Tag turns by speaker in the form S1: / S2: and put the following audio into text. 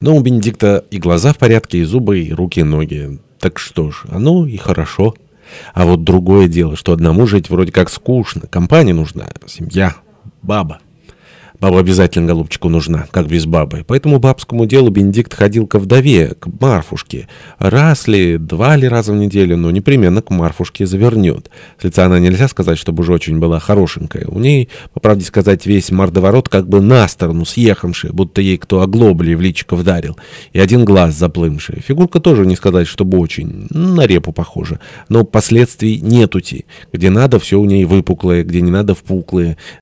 S1: Но у Бенедикта и глаза в порядке, и зубы, и руки, и ноги. Так что ж, оно и хорошо. А вот другое дело, что одному жить вроде как скучно. Компания нужна, семья, баба. Баба обязательно голубчику нужна, как без бабы. По этому бабскому делу Бенедикт ходил ко вдове, к Марфушке. Раз ли, два ли раза в неделю, но непременно к Марфушке завернет. С лица она нельзя сказать, чтобы уж очень была хорошенькая. У ней, по правде сказать, весь мордоворот как бы на сторону съехавший, будто ей кто оглобли в личико вдарил. И один глаз заплымший. Фигурка тоже не сказать, чтобы очень, на репу похожа. Но последствий нетути. Где надо, все у ней выпуклое, где не надо, впуклое.